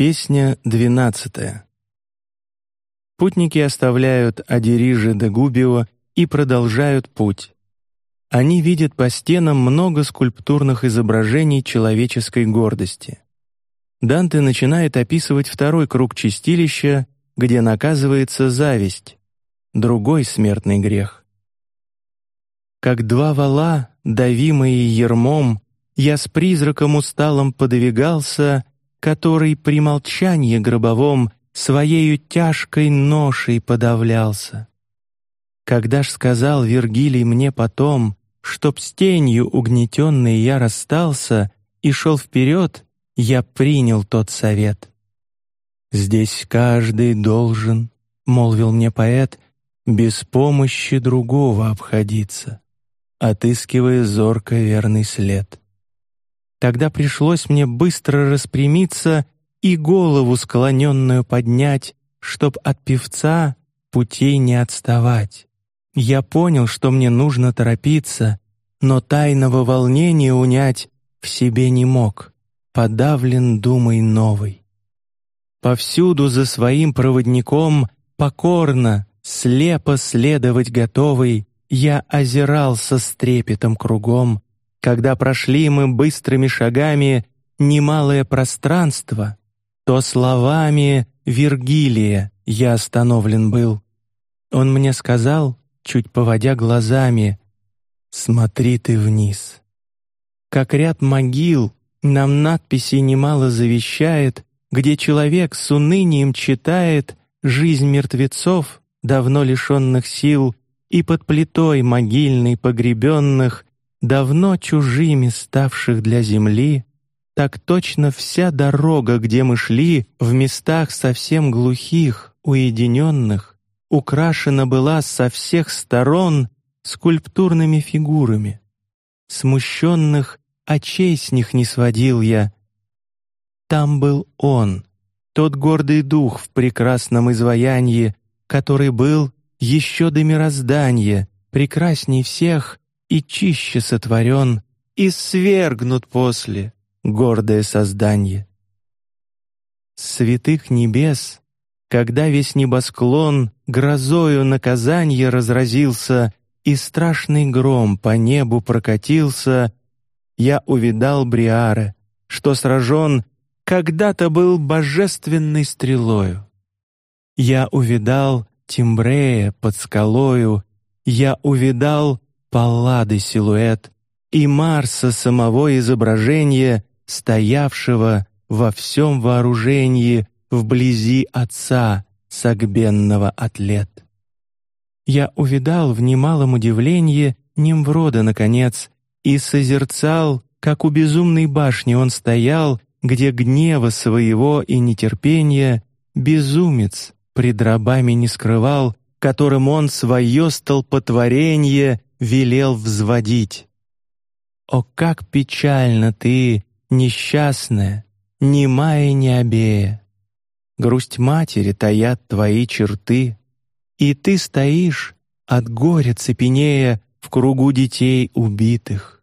Песня двенадцатая. Путники оставляют Адирижи де Губио и продолжают путь. Они видят по стенам много скульптурных изображений человеческой гордости. Данте начинает описывать второй круг чистилища, где наказывается зависть, другой смертный грех. Как два вала, давимые ермом, я с призраком усталым подвигался который при молчании гробовом своею тяжкой ношей подавлялся. Когда ж сказал Вергилий мне потом, чтоб с тенью угнетенной я расстался и шел вперед, я принял тот совет. Здесь каждый должен, молвил мне поэт, без помощи другого обходиться, отыскивая зорко верный след. Тогда пришлось мне быстро распрямиться и голову склоненную поднять, чтоб от певца путей не отставать. Я понял, что мне нужно торопиться, но тайного волнения унять в себе не мог, подавлен думой новой. Повсюду за своим проводником покорно, слепо следовать готовый, я озирался с трепетом кругом, когда прошли мы быстрыми шагами немалое пространство, то словами Вергилия я остановлен был. Он мне сказал, чуть поводя глазами, «Смотри ты вниз». Как ряд могил нам надписи немало завещает, где человек с унынием читает жизнь мертвецов, давно лишенных сил, и под плитой могильной погребенных давно чужими ставших для земли, так точно вся дорога, где мы шли, в местах совсем глухих, уединенных, украшена была со всех сторон скульптурными фигурами. Смущенных очей с них не сводил я. Там был он, тот гордый дух в прекрасном изваянии, который был еще до мироздания, прекрасней всех и чище сотворен, и свергнут после гордое создание. Святых небес, когда весь небосклон грозою наказанье разразился и страшный гром по небу прокатился, я увидал Бриара, что сражен когда-то был божественной стрелою. Я увидал Тимбрея под скалою, я увидал Паллады силуэт и Марса самого изображения, стоявшего во всем вооружении вблизи отца сагбенного атлет. Я увидал в немалом удивлении Нимврода наконец и созерцал, как у безумной башни он стоял, где гнева своего и нетерпения безумец пред рабами не скрывал, которым он свое столпотворение велел взводить. О, как печально ты, несчастная, немая не обея! Грусть матери таят твои черты, и ты стоишь от горя цепенея в кругу детей убитых.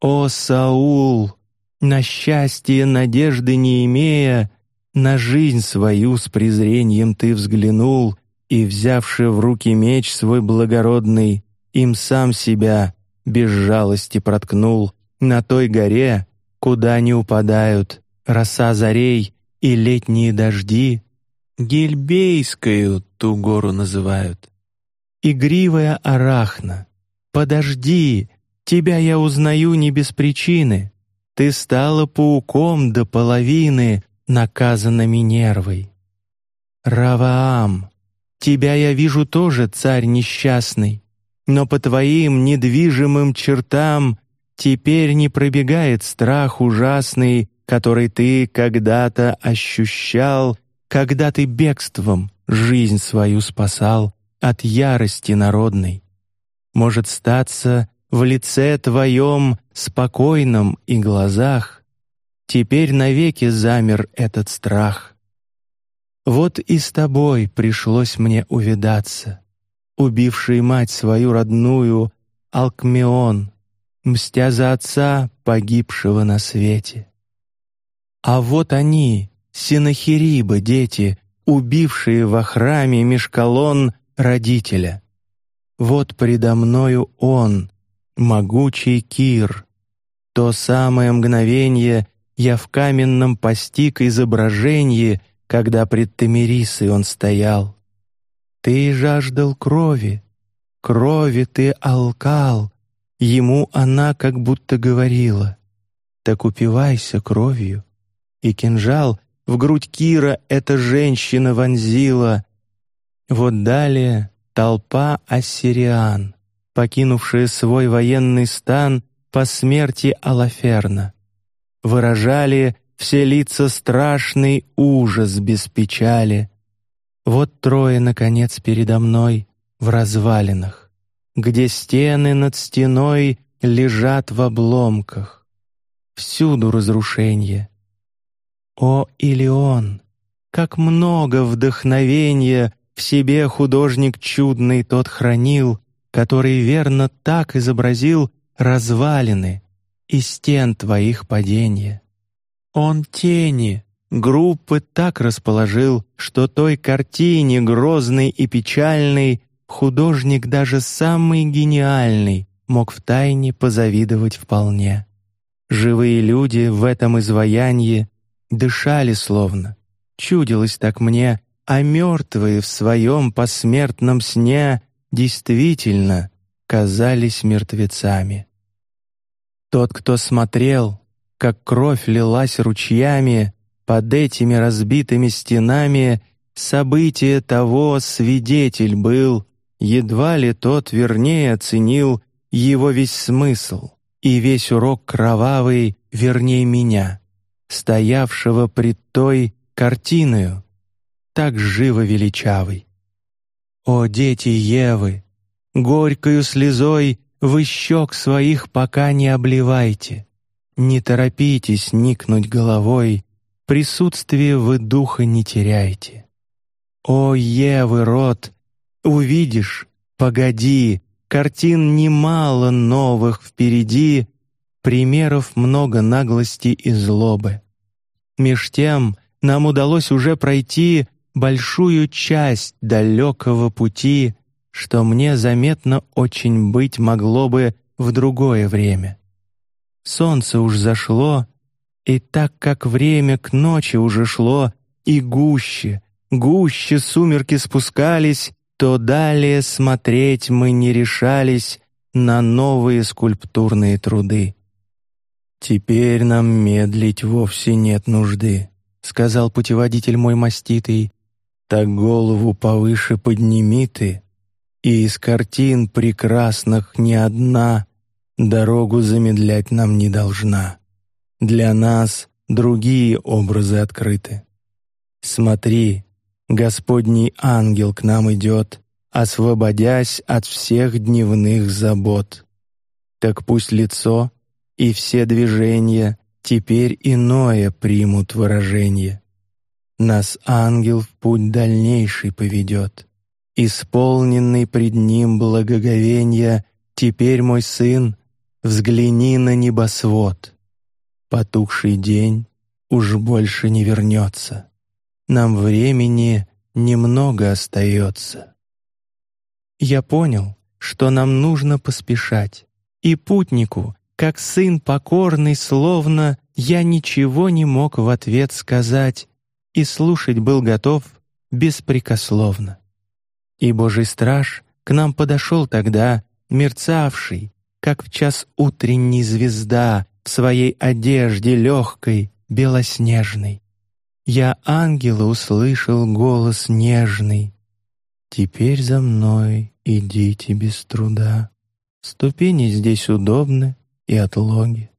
О, Саул, на счастье надежды не имея, на жизнь свою с презрением ты взглянул и, взявши в руки меч свой благородный, им сам себя без жалости проткнул на той горе, куда не упадают роса зарей и летние дожди, Гельбейскую ту гору называют. Игривая арахна, подожди, тебя я узнаю не без причины. Ты стала пауком до половины, наказана Минервой. Раваам, тебя я вижу тоже, царь несчастный но по твоим недвижимым чертам теперь не пробегает страх ужасный, который ты когда-то ощущал, когда ты бегством жизнь свою спасал от ярости народной. Может статься в лице твоем спокойном и глазах теперь навеки замер этот страх. Вот и с тобой пришлось мне увидаться убивший мать свою родную, Алкмеон, мстя за отца, погибшего на свете. А вот они, Синахириба дети, убившие во храме меж колонн родителя. Вот предо мною он, могучий Кир. То самое мгновение я в каменном постиг изображении, когда пред Тамирисой он стоял. Ты жаждал крови, крови ты алкал. Ему она как будто говорила: так упивайся кровью. И кинжал в грудь Кира эта женщина вонзила. Вот далее толпа ассириан, покинувшая свой военный стан по смерти Алаферна, выражали все лица страшный ужас без печали. Вот трое, наконец, передо мной в развалинах, где стены над стеной лежат в обломках. Всюду разрушение. О, Илион, как много вдохновения в себе художник чудный тот хранил, который верно так изобразил развалины и стен твоих падения. Он тени группы так расположил, что той картине грозной и печальной художник даже самый гениальный мог в тайне позавидовать вполне. Живые люди в этом изваянии дышали словно, чудилось так мне, а мертвые в своем посмертном сне действительно казались мертвецами. Тот, кто смотрел, как кровь лилась ручьями под этими разбитыми стенами, события того свидетель был, едва ли тот вернее оценил его весь смысл и весь урок кровавый вернее меня, стоявшего пред той картиною, так живо величавый. О дети Евы, горькою слезой вы щек своих пока не обливайте, не торопитесь никнуть головой присутствие вы духа не теряйте. О, Евы, род, увидишь, погоди, картин немало новых впереди, примеров много наглости и злобы. Меж тем нам удалось уже пройти большую часть далекого пути, что мне заметно очень быть могло бы в другое время. Солнце уж зашло, и так как время к ночи уже шло, и гуще, гуще сумерки спускались, то далее смотреть мы не решались на новые скульптурные труды. Теперь нам медлить вовсе нет нужды, сказал путеводитель мой маститый. Так голову повыше подними ты, и из картин прекрасных ни одна дорогу замедлять нам не должна. Для нас другие образы открыты. Смотри, Господний ангел к нам идет, освободясь от всех дневных забот. Так пусть лицо и все движения теперь иное примут выражение. Нас ангел в путь дальнейший поведет, исполненный пред ним благоговения. Теперь мой сын, взгляни на небосвод. Потухший день уж больше не вернется. Нам времени немного остается. Я понял, что нам нужно поспешать, и путнику, как сын покорный, словно я ничего не мог в ответ сказать, и слушать был готов беспрекословно. И Божий страж к нам подошел тогда, мерцавший, как в час утренней звезда, в своей одежде легкой, белоснежной. Я ангела услышал голос нежный. Теперь за мной идите без труда. Ступени здесь удобны и отлоги.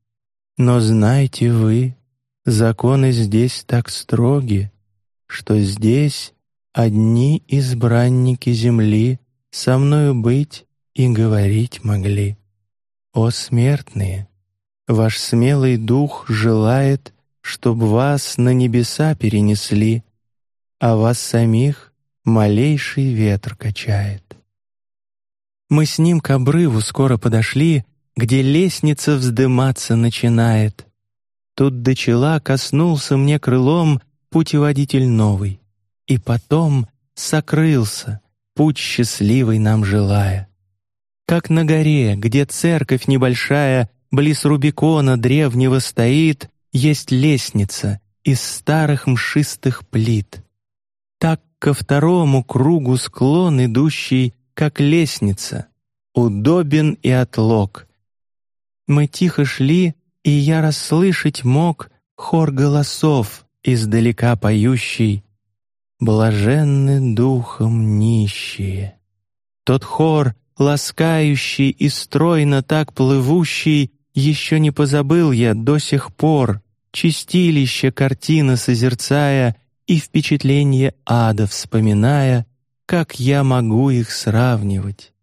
Но знайте вы, законы здесь так строги, что здесь одни избранники земли со мною быть и говорить могли. О смертные, Ваш смелый дух желает, чтоб вас на небеса перенесли, а вас самих малейший ветер качает. Мы с ним к обрыву скоро подошли, где лестница вздыматься начинает. Тут до чела коснулся мне крылом путеводитель новый, и потом сокрылся, путь счастливый нам желая. Как на горе, где церковь небольшая, близ Рубикона древнего стоит, есть лестница из старых мшистых плит. Так ко второму кругу склон идущий, как лестница, удобен и отлог. Мы тихо шли, и я расслышать мог хор голосов издалека поющий, блаженны духом нищие. Тот хор, ласкающий и стройно так плывущий, еще не позабыл я до сих пор, чистилище картина созерцая и впечатление ада вспоминая, как я могу их сравнивать.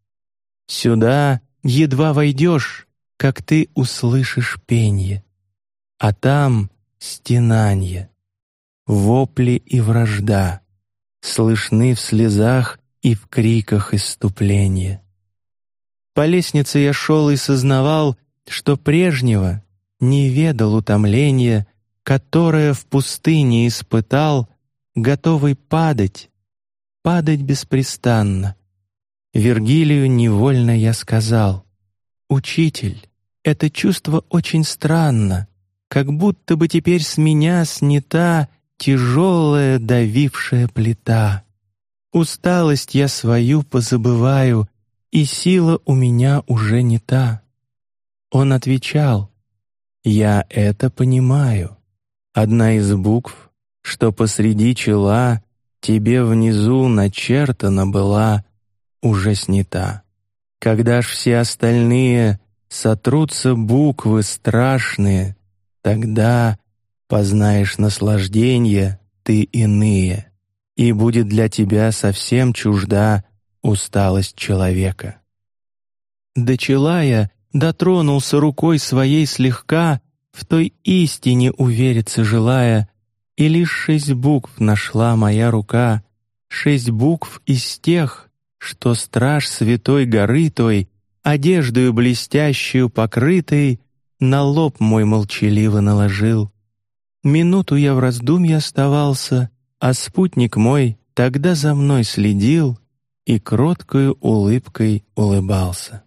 Сюда едва войдешь, как ты услышишь пенье, а там стенанье, вопли и вражда слышны в слезах и в криках иступления. По лестнице я шел и сознавал, что прежнего не ведал утомления, которое в пустыне испытал, готовый падать, падать беспрестанно. Вергилию невольно я сказал: "Учитель, это чувство очень странно, как будто бы теперь с меня снята тяжелая давившая плита. Усталость я свою позабываю, и сила у меня уже не та. Он отвечал: Я это понимаю. Одна из букв, что посреди чела тебе внизу начертана была, уже снята. Когда ж все остальные сотрутся буквы страшные, тогда познаешь наслаждение ты иные, и будет для тебя совсем чужда усталость человека. До чела я дотронулся рукой своей слегка, в той истине увериться желая, и лишь шесть букв нашла моя рука, шесть букв из тех, что страж святой горы той, одеждою блестящую покрытой, на лоб мой молчаливо наложил. Минуту я в раздумье оставался, а спутник мой тогда за мной следил и кроткою улыбкой улыбался.